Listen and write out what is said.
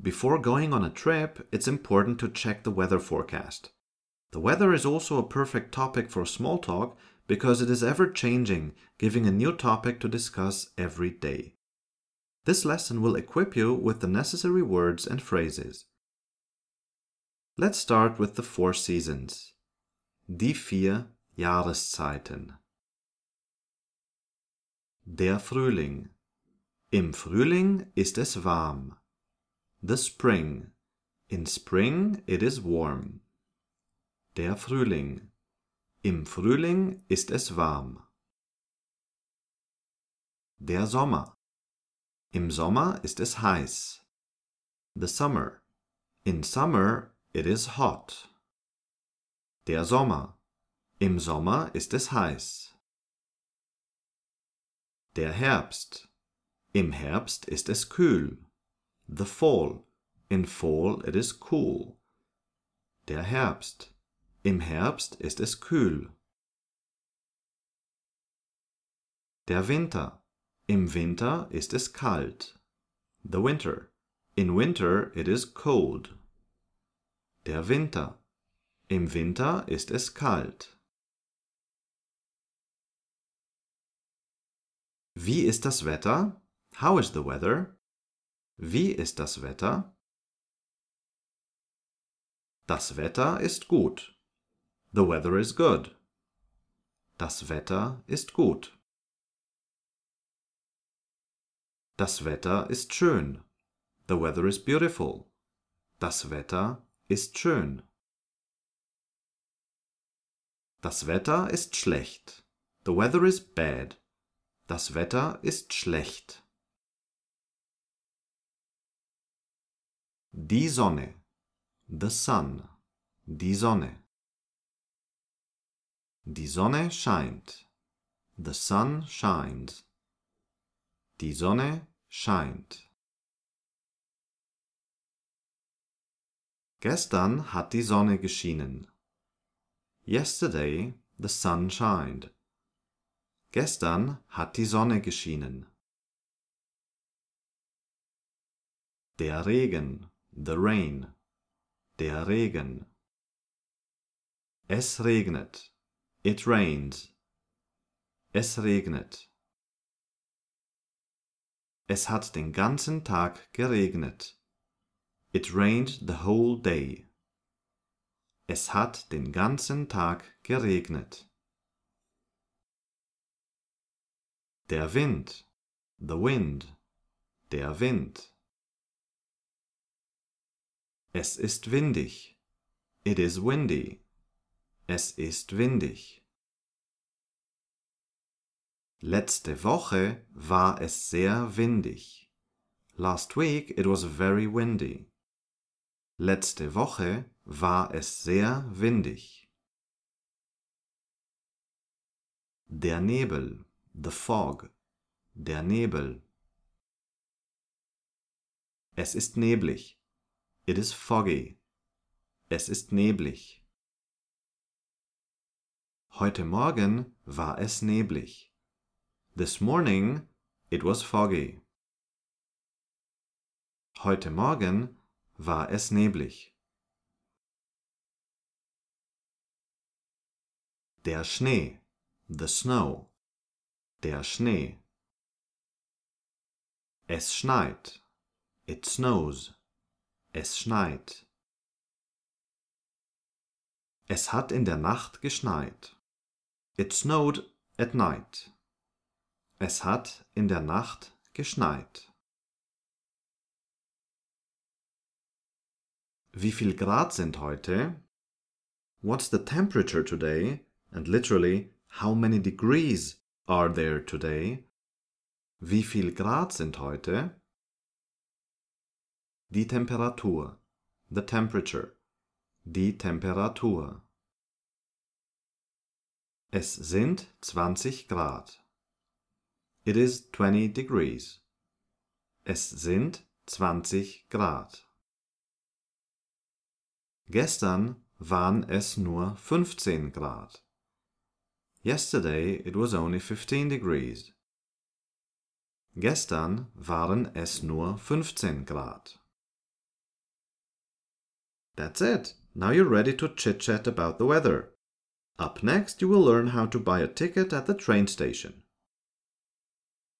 Before going on a trip, it's important to check the weather forecast. The weather is also a perfect topic for small talk because it is ever changing, giving a new topic to discuss every day. This lesson will equip you with the necessary words and phrases. Let's start with the four seasons. Die vier Jahreszeiten. Der Frühling. Im Frühling ist es warm. The spring. In spring it is warm. Der Frühling. Im Frühling ist es warm. Der Sommer. Im Sommer ist es heiß. The summer. In summer it is hot. Der Sommer. Im Sommer ist es heiß. Der Herbst. Im Herbst ist es kühl. The fall. In fall it is cool. Der Herbst. Im Herbst ist es kühl. Der Winter. Im Winter ist es kalt. The winter. In winter it is cold. Der Winter. Im Winter ist es kalt. Wie ist das Wetter? How is the weather? Wie ist das Wetter? Das Wetter ist gut. The weather is good. Das Wetter ist gut. Das Wetter ist schön. The weather is beautiful. Das Wetter ist schön. Das Wetter ist schlecht. The weather is bad. Das Wetter ist schlecht. Die Sonne. The sun. Die Sonne. Die Sonne scheint. The sun shines. Die Sonne scheint. Gestern hat die Sonne geschienen. Yesterday the sun shined. Gestern hat die Sonne geschienen. Der Regen, the rain. Der Regen. Es regnet. It rains. Es regnet. Es hat den ganzen Tag geregnet. It rained the whole day. Es hat den ganzen Tag geregnet. Der Wind, the wind, der Wind. Es ist windig. It is windy. Es ist windig. Letzte Woche war es sehr windig. Last week it was very windy. Letzte Woche war es sehr windig. Der Nebel, the fog, der Nebel. Es ist neblig. It is foggy. Es ist neblig. Heute Morgen war es neblig. This morning it was foggy. Heute Morgen war es neblig. Der Schnee, the snow, der Schnee. Es schneit, it snows, es schneit. Es hat in der Nacht geschneit. It snowed at night. Es hat in der Nacht geschneit. Wie viel Grad sind heute? What's the temperature today? And literally, how many degrees are there today? Wie viel Grad sind heute? Die Temperatur. The temperature. Die Temperatur. Es sind 20 Grad. It is 20 degrees. Es sind 20 Grad. Gestern waren es nur 15 Grad. Yesterday it was only 15 degrees. Gestern waren es nur 15 Grad. That's it. Now you're ready to chit chat about the weather. Up next, you will learn how to buy a ticket at the train station.